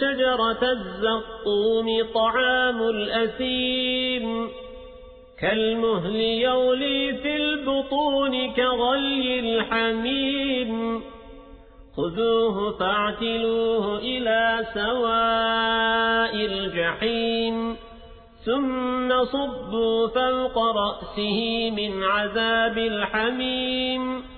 شجرة الزقوم طعام الأثيم. كالمهل يولي في البطون كغلي الحميم. خذوه فاعتلوه إلى سواء الجحيم. ثم صبوا فوق رأسه من عذاب الحميم.